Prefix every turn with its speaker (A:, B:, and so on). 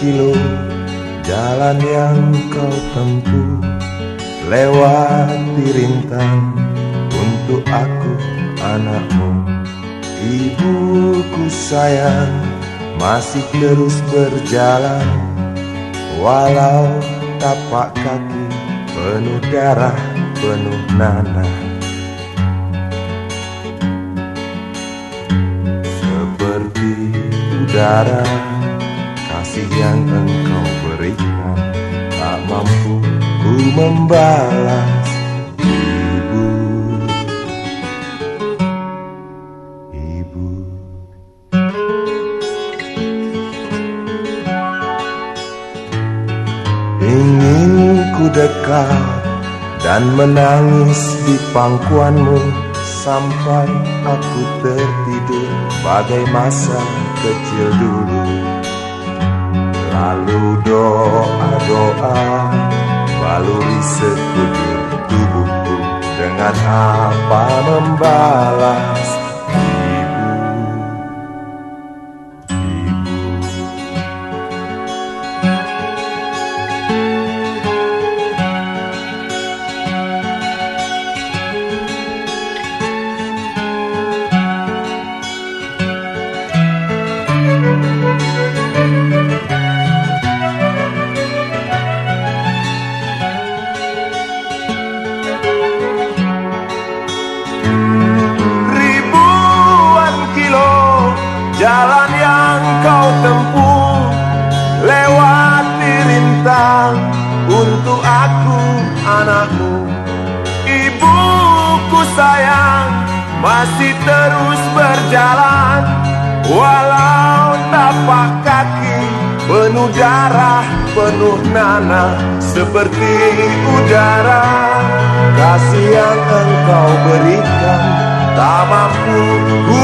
A: kilo jalan yang kau tempuh Lewati rintang untuk aku anakmu. Ibuku sayang masih terus berjalan Walau tapak kaki penuh darah penuh nanah udara kasih yang engkau berikan Tak mampu ku membalas Ibu. Ibu. Ingin ku dekat dan menangis di pangkuanmu Sampai aku tertidur. Bagai masa kecil dulu. Lalu doa-doa baluri sekujur tubuhku. Dengan apa membalas untuk aku anakmu Ibuku sayang masih terus berjalan. Walau tapak kaki penuh darah penuh nanah Seperti udara. Kasih yang engkau berikan Tak mampu ku